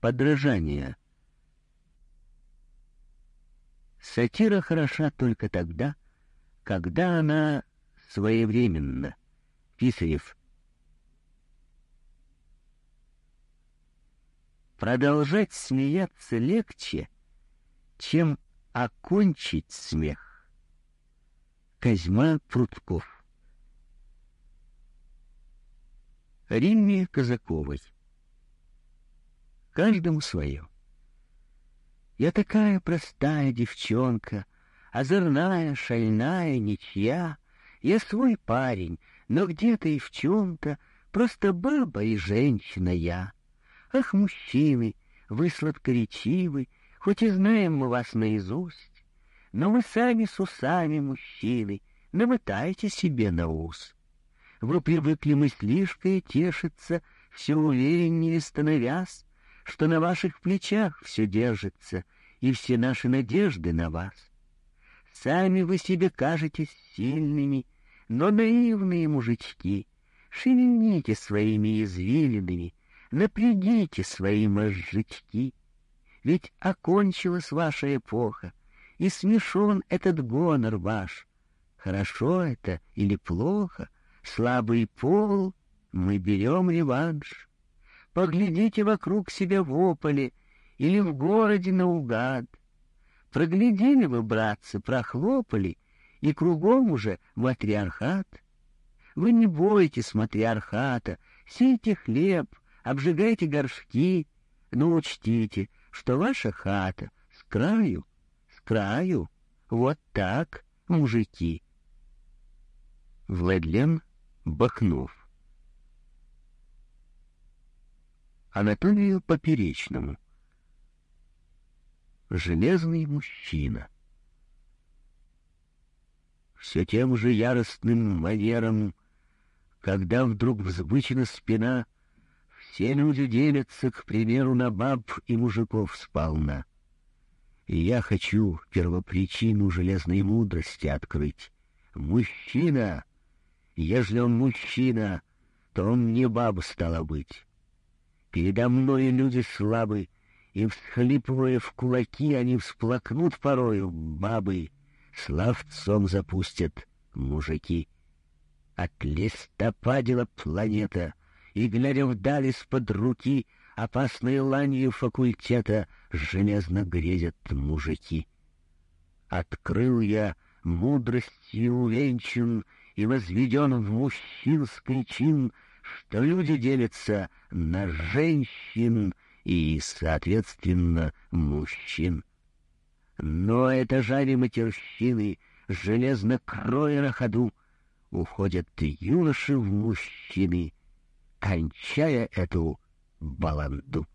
подражания. Сатира хороша только тогда, когда она своевременна. Писарев. Продолжать смеяться легче, чем окончить смех. Козьма Прутков Римме Казаковой Каждому свое. Я такая простая девчонка, озорная, шальная, ничья. Я свой парень, но где-то и в чем-то просто баба и женщина я. Ах, мужчины, вы сладкоречивы, хоть и знаем мы вас наизусть, но вы сами с усами, мужчины, намотайте себе на ус. Вы привыкли мыслишкой тешиться, все увереннее становясь, что на ваших плечах все держится, и все наши надежды на вас. Сами вы себе кажетесь сильными, но наивные мужички. Шевельните своими извилинами, напрягите свои мозжечки. Ведь окончилась ваша эпоха, и смешон этот гонор ваш. Хорошо это или плохо, слабый пол, мы берем реванш. Поглядите вокруг себя в ополе или в городе наугад. Проглядели вы, братцы, прохлопали, и кругом уже матриархат. Вы не бойтесь матриархата, сейте хлеб, обжигайте горшки, но учтите, что ваша хата с краю, с краю, вот так, мужики. Владлен Бахнов Анатолию Поперечному. Железный мужчина. Все тем же яростным манером, когда вдруг взбычена спина, все люди делятся, к примеру, на баб и мужиков сполна. И я хочу первопричину железной мудрости открыть. Мужчина, ежели он мужчина, то он не баба стала быть. Передо мной люди слабы, и, всхлипывая в кулаки, они всплакнут порою, бабы, славцом запустят мужики. От листопадила планета, и, глядя вдаль из-под руки, опасные ланью факультета железно грезят мужики. Открыл я мудростью увенчан и возведен в мужчинский чин — что люди делятся на женщин и, соответственно, мужчин. Но это жари матерщины, железно кроя на ходу, уходят юноши в мужчины, кончая эту баланду.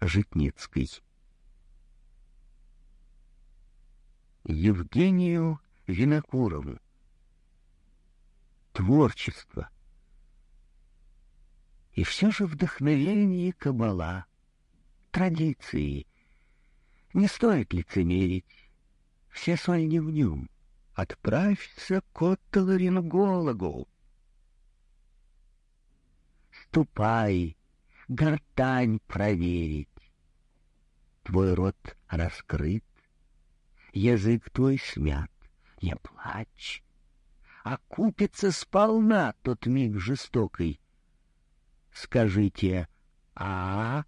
Житницкий Евгению Винокурову творчество. И все же вдохновение кабала, традиции. Не стоит лицемерить, все соль не в нем. Отправься к Оттеларингологу. Ступай, гортань проверить. Твой рот раскрыт, язык твой смят, не плачь окупится сполна тот миг жестокий. Скажите, а,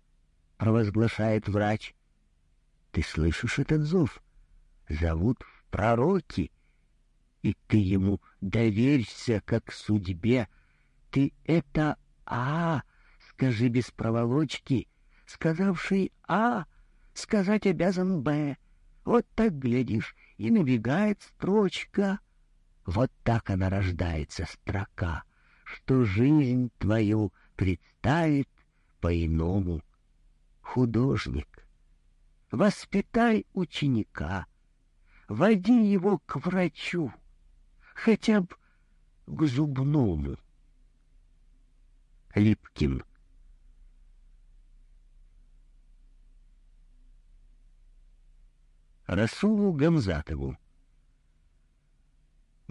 провозглашает врач. Ты слышишь этот зов? Зовут в пророки, и ты ему доверься, как судьбе. Ты это а, скажи без проволочки, сказавший а, сказать обязан б. Вот так глядишь, и набегает строчка — вот так она рождается, строка, что жизнь твою представит по-иному. Художник, воспитай ученика, води его к врачу, хотя бы к зубному. Липкин Расулу Гамзатову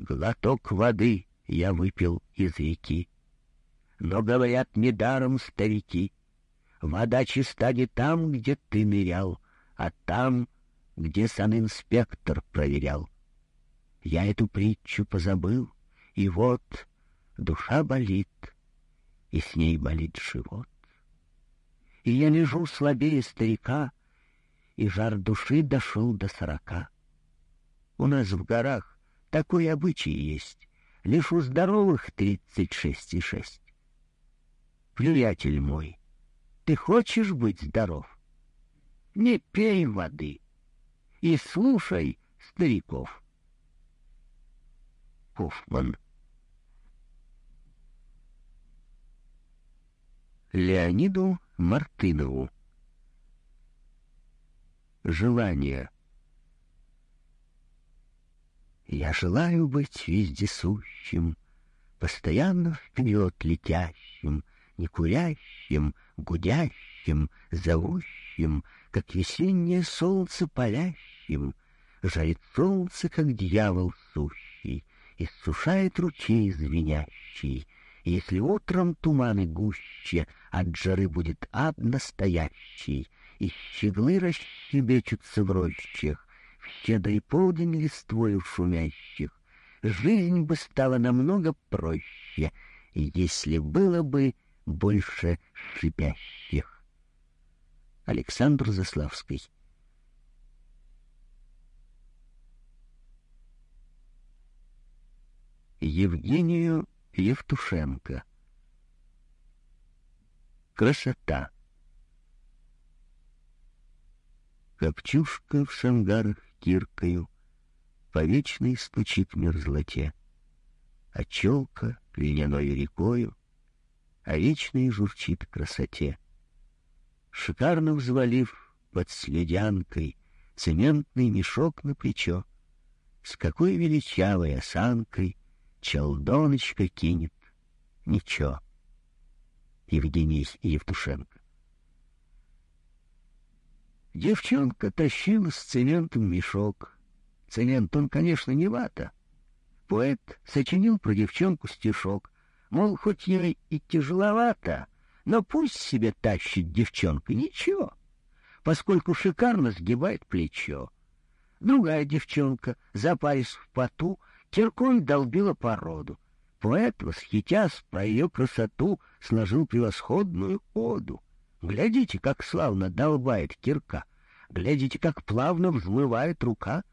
Глоток воды я выпил из реки. Но, говорят, недаром старики, Вода чиста не там, где ты нырял, а там, где санинспектор проверял. Я эту притчу позабыл, и вот душа болит, и с ней болит живот. И я лежу слабее старика, и жар души дошел до сорока. У нас в горах такой обычай есть, лишь у здоровых тридцать шесть и шесть. Приятель мой, ты хочешь быть здоров? Не пей воды и слушай стариков. Хоффман Леониду Мартынову Желание Я желаю быть вездесущим, Постоянно вперед летящим, Не курящим, гудящим, зовущим, Как весеннее солнце палящим, Жарит солнце, как дьявол сущий, Иссушает ручей звенящий, Если утром туманы гуще, От жары будет ад настоящий, И щеглы расщебечутся в рощах, щедрый полдень листвою шумящих, Жизнь бы стала намного проще, Если было бы больше шипящих. Александр Заславский. Евгению Евтушенко. Красота. Копчушка в шангарах киркою По вечной стучит мерзлоте, А челка льняной рекою а вечной журчит красоте. Шикарно взвалив под следянкой цементный мешок на плечо, с какой величавой осанкой челдоночка кинет ничего. Евгений Евтушенко Девчонка тащила с цементом мешок. Цемент он, конечно, не вата. Поэт сочинил про девчонку стишок, Мол, хоть ей и тяжеловато, но пусть себе тащит девчонка, ничего, поскольку шикарно сгибает плечо. Другая девчонка, запарясь в поту, киркой долбила породу. Поэт, восхитясь про ее красоту, сложил превосходную оду. Глядите, как славно долбает кирка, глядите, как плавно взмывает рука.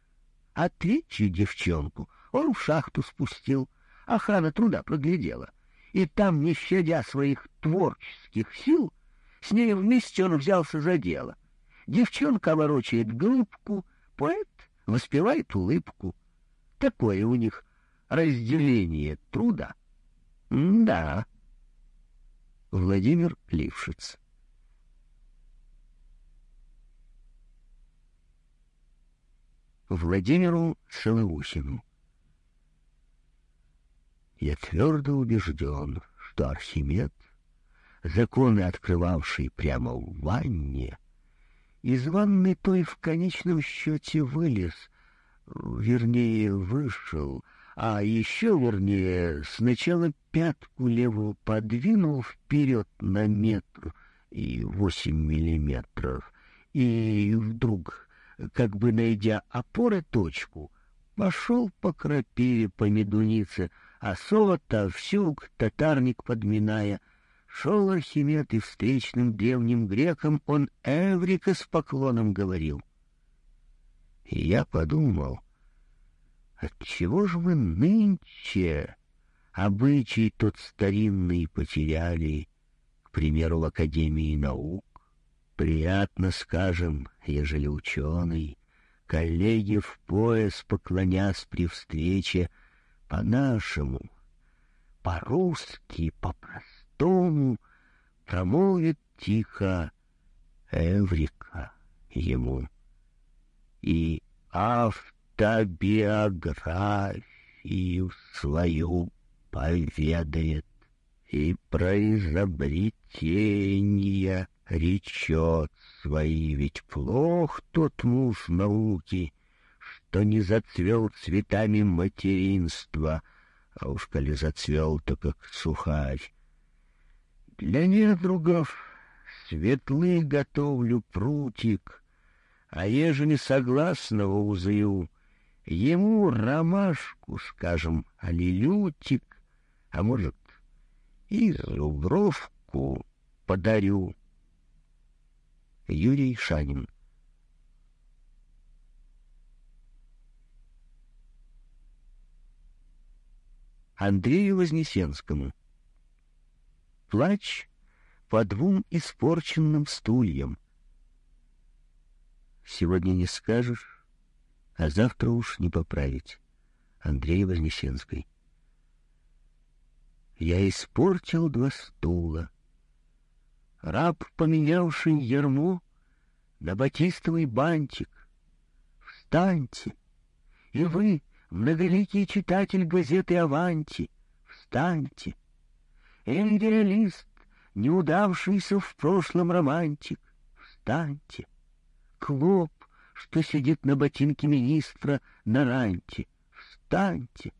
Третью девчонку он в шахту спустил, охрана труда проглядела и там, не щадя своих творческих сил, с ней вместе он взялся за дело. Девчонка ворочает глыбку, поэт воспевает улыбку. Такое у них разделение труда. М да. Владимир Лившиц Владимиру Соловухину я твердо убежден, что Архимед, законы открывавший прямо в ванне, из ванны той в конечном счете вылез, вернее, вышел, а еще вернее, сначала пятку левую подвинул вперед на метр и восемь миллиметров, и вдруг, как бы найдя опоры точку, пошел по крапиве, по медунице, а соло-то всюк, татарник подминая. Шел Архимед и встречным древним грекам он Эврика с поклоном говорил. И я подумал, отчего же мы нынче обычай тот старинный потеряли, к примеру, в Академии наук? Приятно, скажем, ежели ученый, коллеги в пояс поклонясь при встрече, по-нашему, по-русски, по-простому промолвит тихо Эврика ему. И автобиографию свою поведает и про изобретения речет свои, ведь плох тот муж науки, что не зацвел цветами материнства, а уж коли зацвел, то как сухарь. Для недругов Светлы готовлю прутик, а ежели согласного узаю, ему ромашку, скажем, алилютик, а может, и зубровку подарю. Юрий Шанин Андрею Вознесенскому Плач по двум испорченным стульям. Сегодня не скажешь, а завтра уж не поправить. Андрей Вознесенский. Я испортил два стула. Раб, поменявший ерму на батистовый бантик. Встаньте, и вы, многоликий читатель газеты «Аванти», встаньте. Эль-реалист, неудавшийся в прошлом романтик, встаньте. Клоп, что сидит на ботинке министра на ранте, встаньте.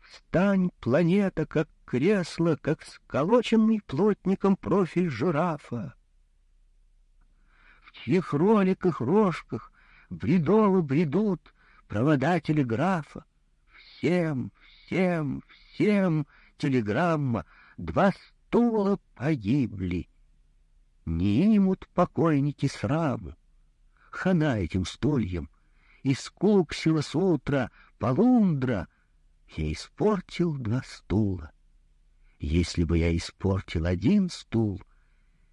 Встань, планета, как кресло, как сколоченный плотником профиль жирафа. В чьих роликах, рожках бредовы бредут провода телеграфа. Всем, всем, всем телеграмма, два стула погибли. Не имут покойники сраму. Хана этим стульям, из куксила с утра, полундра, я испортил два стула. Если бы я испортил один стул,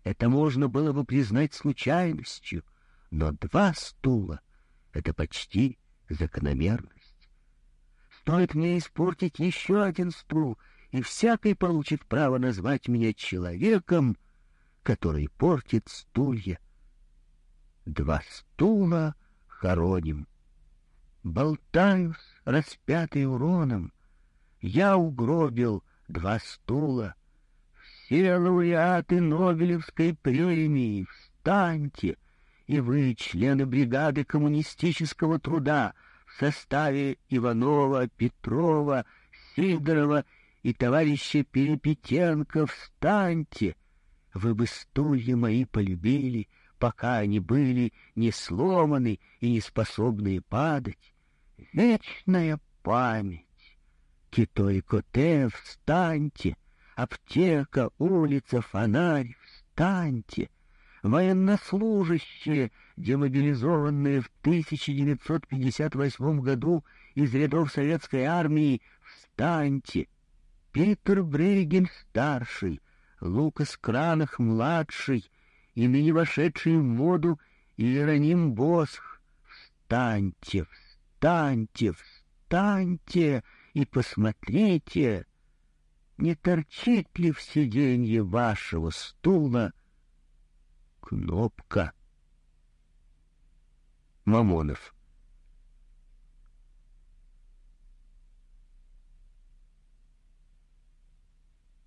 это можно было бы признать случайностью, но два стула — это почти закономерность. Стоит мне испортить еще один стул, и всякий получит право назвать меня человеком, который портит стулья. Два стула хороним. Болтаюсь, распятый уроном, я угробил два стула. Все лауреаты Нобелевской премии, встаньте, и вы, члены бригады коммунистического труда, в составе Иванова, Петрова, Сидорова и товарища Перепетенко, встаньте. Вы бы стулья мои полюбили, пока они были не сломаны и не способные падать. Вечная память. Кито и Коте, встаньте! Аптека, улица, фонарь, встаньте! Военнослужащие, демобилизованные в 1958 году из рядов советской армии, встаньте! Питер Брейгель-старший, Лукас Кранах-младший и ныне вошедший в моду Иероним Босх, встаньте, встаньте, встаньте! И посмотрите, не торчит ли в сиденье вашего стула кнопка. Мамонов.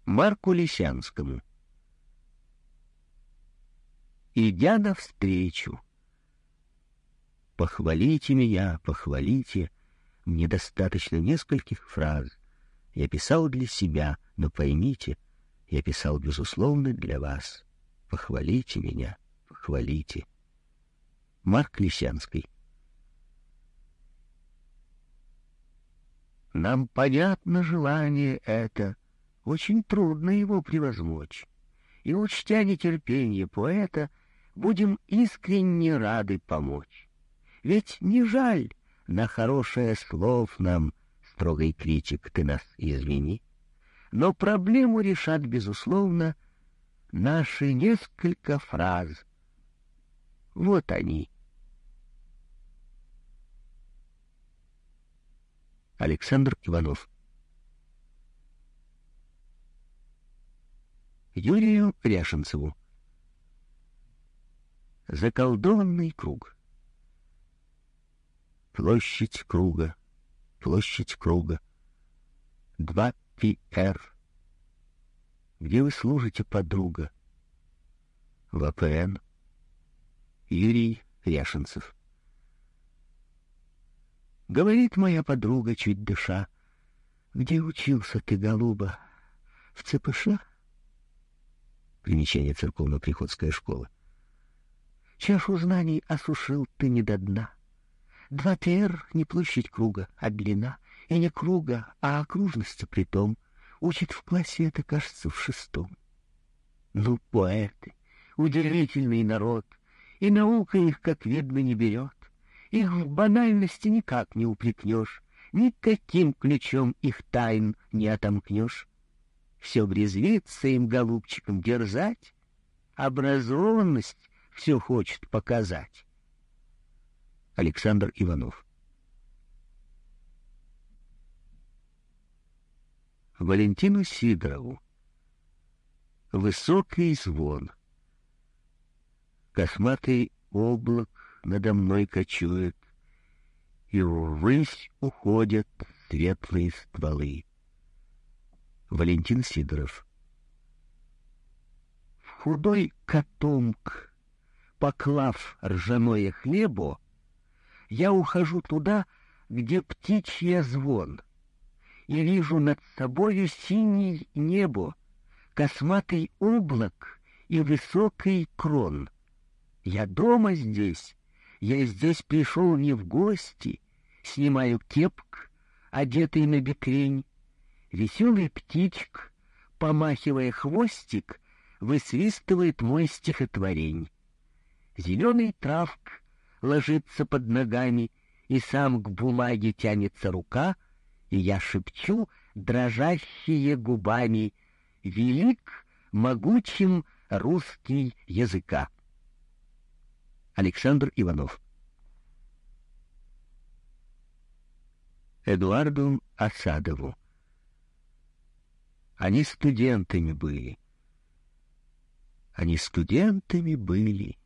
Марку Лисянскому. Идя навстречу, похвалите меня, похвалите, мне достаточно нескольких фраз. Я писал для себя, но поймите, я писал, безусловно, для вас. Похвалите меня, похвалите. Марк Лисянский Нам понятно желание это, очень трудно его превозмочь. И, учтя нетерпение поэта, будем искренне рады помочь. Ведь не жаль на хорошее слов нам, строгий критик, ты нас извини. Но проблему решат, безусловно, наши несколько фраз. Вот они. Александр Иванов Юрию Ряшенцеву Заколдованный круг Площадь круга, площадь круга. Два Пи-Р. Где вы служите, подруга? В АПН. Юрий Ряшенцев. Говорит моя подруга, чуть дыша, Где учился ты, голуба? В ЦПШ? Примечание церковно-приходская школа. Чашу знаний осушил ты не до дна. Два пер — не площадь круга, а длина, и не круга, а окружности притом. Учит в классе это, кажется, в шестом. Ну, поэты, удивительный народ, и наука их, как видно, не берет. Их в банальности никак не упрекнешь, никаким ключом их тайн не отомкнешь. Все брезвится им, голубчикам, дерзать, образованность все хочет показать. Александр Иванов. Валентину Сидорову. Высокий звон. Косматый облак надо мной кочует, И ввысь уходят светлые стволы. Валентин Сидоров. В худой котомк, поклав ржаное хлебо, Я ухожу туда, где птичья звон, И вижу над собою синий небо, Косматый облак и высокий крон. Я дома здесь, я здесь пришел не в гости, Снимаю кепк, одетый на бекрень, Веселый птичк, помахивая хвостик, высвистывает мой стихотворень. Зеленый травк ложится под ногами, и сам к бумаге тянется рука, и я шепчу, дрожащие губами, велик могучим русский языка. Александр Иванов Эдуарду Осадову они студентами были. Они студентами были.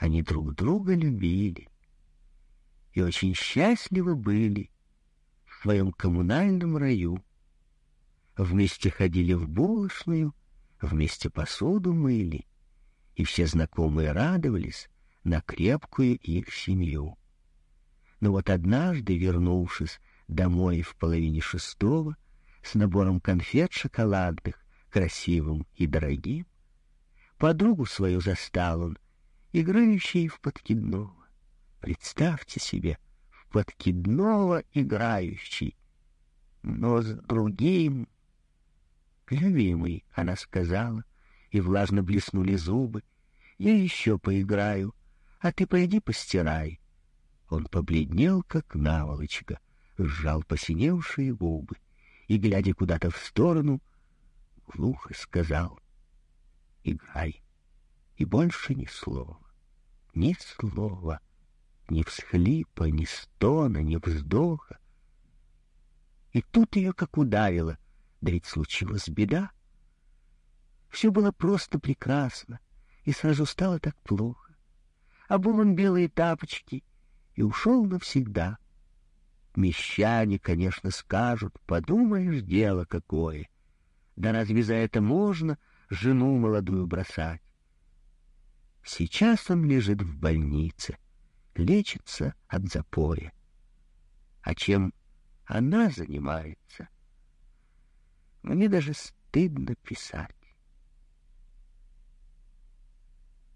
Они друг друга любили. И очень счастливы были в своем коммунальном раю. Вместе ходили в булочную, вместе посуду мыли, и все знакомые радовались на крепкую их семью. Но вот однажды, вернувшись домой в половине шестого, с набором конфет шоколадных, красивым и дорогим. Подругу свою застал он, играющей в подкидного. Представьте себе, в подкидного играющий, но с другим. «Любимый», — она сказала, и влажно блеснули зубы, — «я еще поиграю, а ты пойди постирай». Он побледнел, как наволочка, сжал посиневшие губы и, глядя куда-то в сторону, глухо сказал «Играй». И больше ни слова, ни слова, ни всхлипа, ни стона, ни вздоха. И тут ее как ударило, да ведь случилась беда. Все было просто прекрасно, и сразу стало так плохо. Обул он белые тапочки и ушел навсегда — Мещане, конечно, скажут, подумаешь, дело какое. Да разве за это можно жену молодую бросать? Сейчас он лежит в больнице, лечится от запоя. А чем она занимается? Мне даже стыдно писать.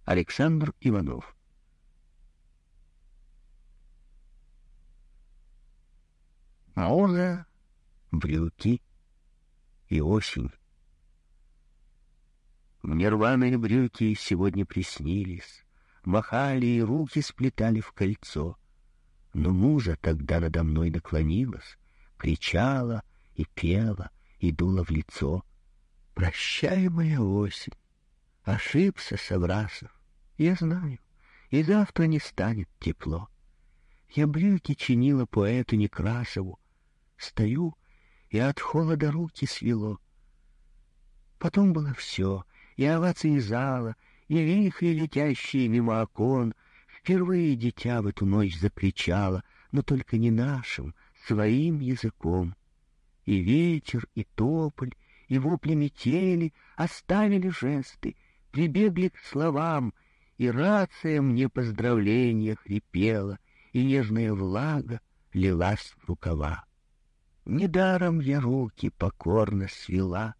Александр Иванов А уже брюки и осень. Мне рваные брюки сегодня приснились, Махали и руки сплетали в кольцо. Но мужа тогда надо мной наклонилась, Кричала и пела, и дула в лицо. Прощай, моя осень, ошибся Саврасов, Я знаю, и завтра не станет тепло. Я брюки чинила поэту Некрасову, Стою, и от холода руки свело. Потом было все, и овации зала, и вихри, летящие мимо окон. Впервые дитя в эту ночь закричало, но только не нашим, своим языком. И ветер, и тополь, и вопли метели оставили жесты, прибегли к словам, и рация мне поздравления хрипела, и нежная влага лилась в рукава. Недаром я руки покорно свела,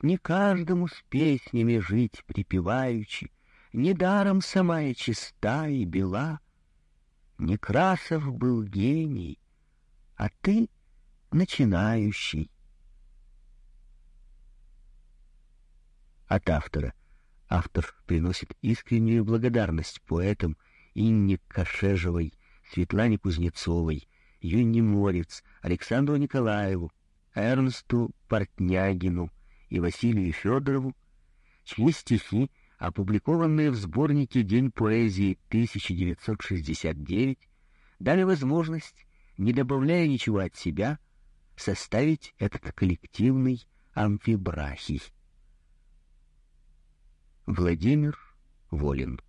Не каждому с песнями жить припеваючи, Недаром сама и чиста, и бела. Некрасов был гений, а ты начинающий. От автора. Автор приносит искреннюю благодарность поэтам Инне Кашежевой, Светлане Кузнецовой, Юнне Морец, Александру Николаеву, Эрнсту Портнягину и Василию Федорову, чьи стихи, опубликованные в сборнике «День поэзии 1969», дали возможность, не добавляя ничего от себя, составить этот коллективный амфибрахий. Владимир Волин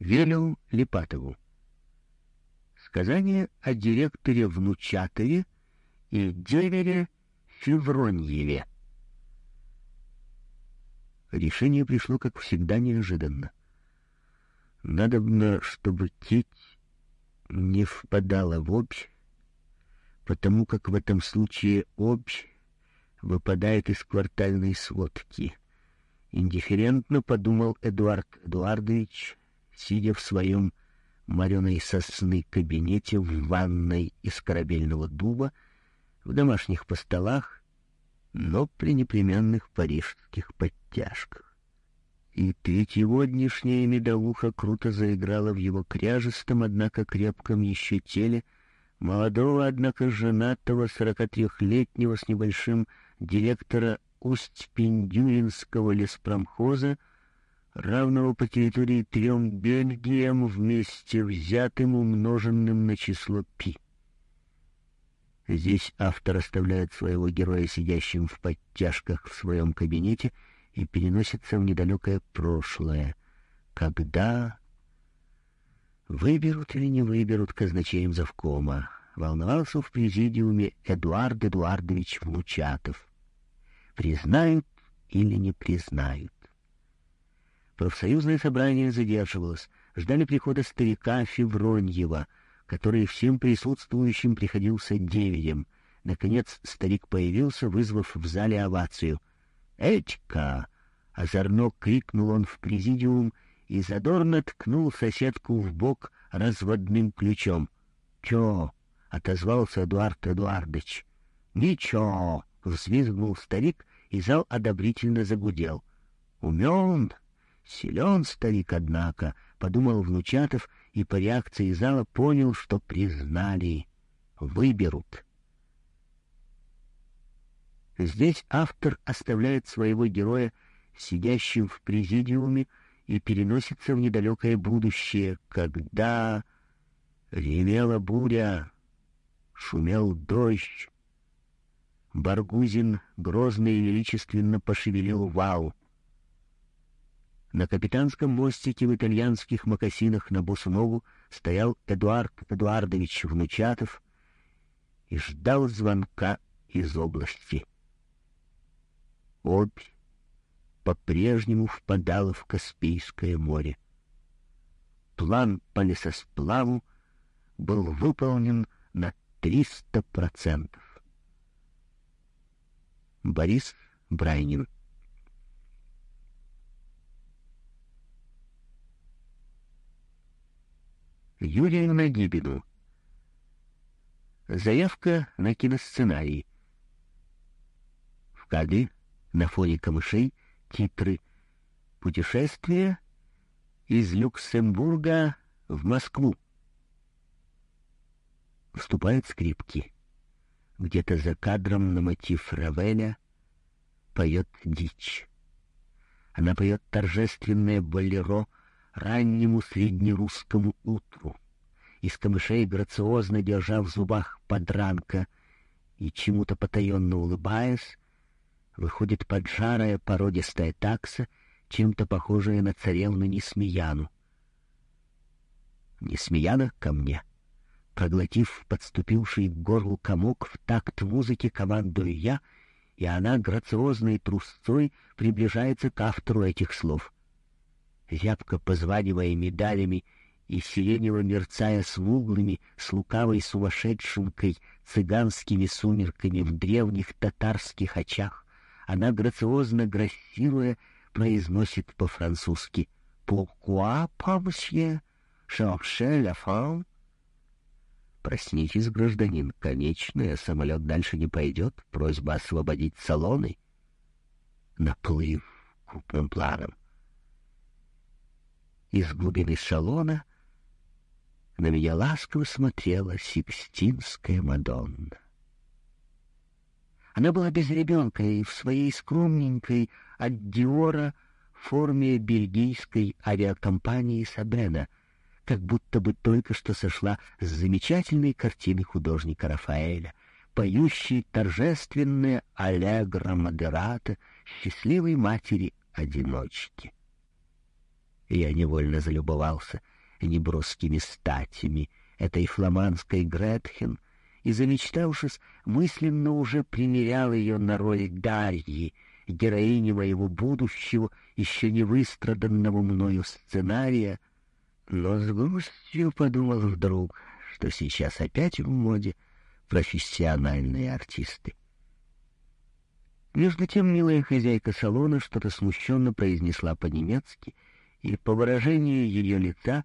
Велю Липатову Сказание о директоре Внучатове и девере Февроньеве Решение пришло, как всегда, неожиданно. Надобно, чтобы теть не впадала в общь, потому как в этом случае общ выпадает из квартальной сводки. Индифферентно подумал Эдуард Эдуардович, сидя в своем мореной сосны кабинете в ванной из корабельного дуба, в домашних постолах, но при непременных парижских подтяжках. И третьегодняшняя медовуха круто заиграла в его кряжестом, однако крепком еще теле, молодого, однако женатого, сорока трехлетнего с небольшим директора Усть-Пиндюринского леспромхоза, равного по территории трем Бельгиям вместе взятым, умноженным на число пи. Здесь автор оставляет своего героя сидящим в подтяжках в своем кабинете и переносится в недалекое прошлое, когда Выберут или не выберут казначеем завкома, волновался в президиуме Эдуард Эдуардович Влучатов. Признают или не признают. Профсоюзное собрание задерживалось, ждали прихода старика Февроньева, который всем присутствующим приходился деверем. Наконец старик появился, вызвав в зале овацию. «Этька!» — озорно крикнул он в президиум — и задорно ткнул соседку в бок разводным ключом. «Чё?» — отозвался Эдуард Эдуардович. «Ничего!» — взвизгнул старик, и зал одобрительно загудел. «Умен, силен старик, однако», — подумал Внучатов, и по реакции зала понял, что признали. Выберут. Здесь автор оставляет своего героя сидящим в президиуме, и переносится в недалекое будущее, когда ревела буря, шумел дождь. Баргузин грозно и величественно пошевелил вал. На капитанском мостике в итальянских мокасинах на босу стоял Эдуард Эдуардович Внучатов и ждал звонка из области. Обь по-прежнему впадала в Каспийское море. План по лесосплаву был выполнен на 300%. Борис Брайнин Юрию Нагибину Заявка на киносценарий. В кадре на фоне камышей титры «Путешествие из Люксембурга в Москву». Вступают скрипки. Где-то за кадром на мотив Равеля поет дичь. Она поет торжественное болеро раннему среднерусскому утру. Из камышей грациозно держа в зубах подранка и чему-то потаенно улыбаясь, выходит поджарая породистая такса, чем-то похожая на царевну Несмеяну. Несмеяна ко мне. Проглотив подступивший к горлу комок, в такт музыки командую я, и она грациозной трусцой приближается к автору этих слов. Зябко позванивая медалями и сиренево мерцая смуглыми, с лукавой сумасшедшенкой, цыганскими сумерками в древних татарских очах, она, грациозно грассируя, произносит по-французски «Pourquoi, pas, monsieur, chercher la femme?» «Проснитесь, гражданин, конечная, самолет дальше не пойдет, просьба освободить салоны». Наплыв крупным планом. Из глубины салона на меня ласково смотрела Сикстинская Мадонна. Она была без ребенка и в своей скромненькой от Диора форме бельгийской авиакомпании Сабена, как будто бы только что сошла с замечательной картины художника Рафаэля, поющей торжественное аллегро модерата счастливой матери-одиночки. Я невольно залюбовался неброскими статями этой фламандской Гретхен — и, замечтавшись, мысленно уже примерял ее на роль Дарьи, героини моего будущего, еще не выстраданного мною сценария, но с грустью подумал вдруг, что сейчас опять в моде профессиональные артисты. Между тем милая хозяйка салона что-то смущенно произнесла по-немецки, и по выражению ее лица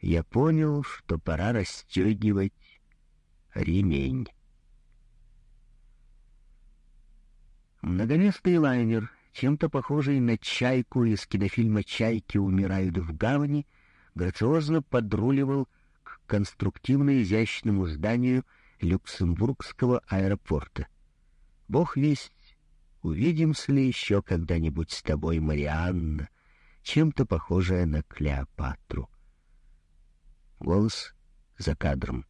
я понял, что пора расстегивать ремень. Многоместный лайнер, чем-то похожий на чайку из кинофильма «Чайки умирают в гавани», грациозно подруливал к конструктивно-изящному зданию Люксембургского аэропорта. Бог весть, увидимся ли еще когда-нибудь с тобой, Марианна, чем-то похожая на Клеопатру. Голос за кадром.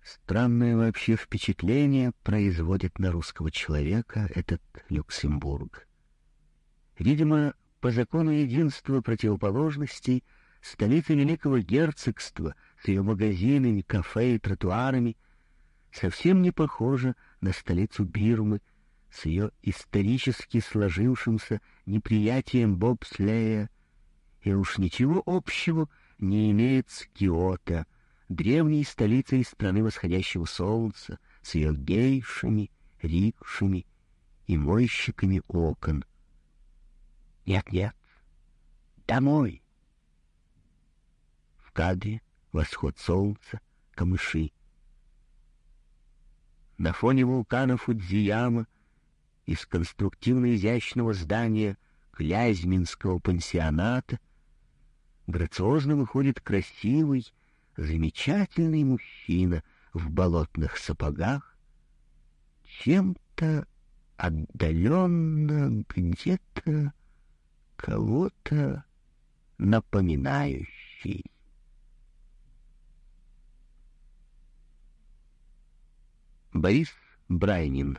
Странное вообще впечатление производит на русского человека этот Люксембург. Видимо, по закону единства противоположностей, столица великого герцогства с ее магазинами, кафе и тротуарами совсем не похожа на столицу Бирмы с ее исторически сложившимся неприятием бобслея, и уж ничего общего не имеет с Киото — древней столицей страны восходящего солнца, с ее гейшами, рикшами и мойщиками окон. Нет-нет, домой. В кадре восход солнца, камыши. На фоне вулкана Фудзияма из конструктивно-изящного здания Клязьминского пансионата грациозно выходит красивый, замечательный мужчина в болотных сапогах, чем-то отдаленно где-то кого-то напоминающий. Борис Брайнин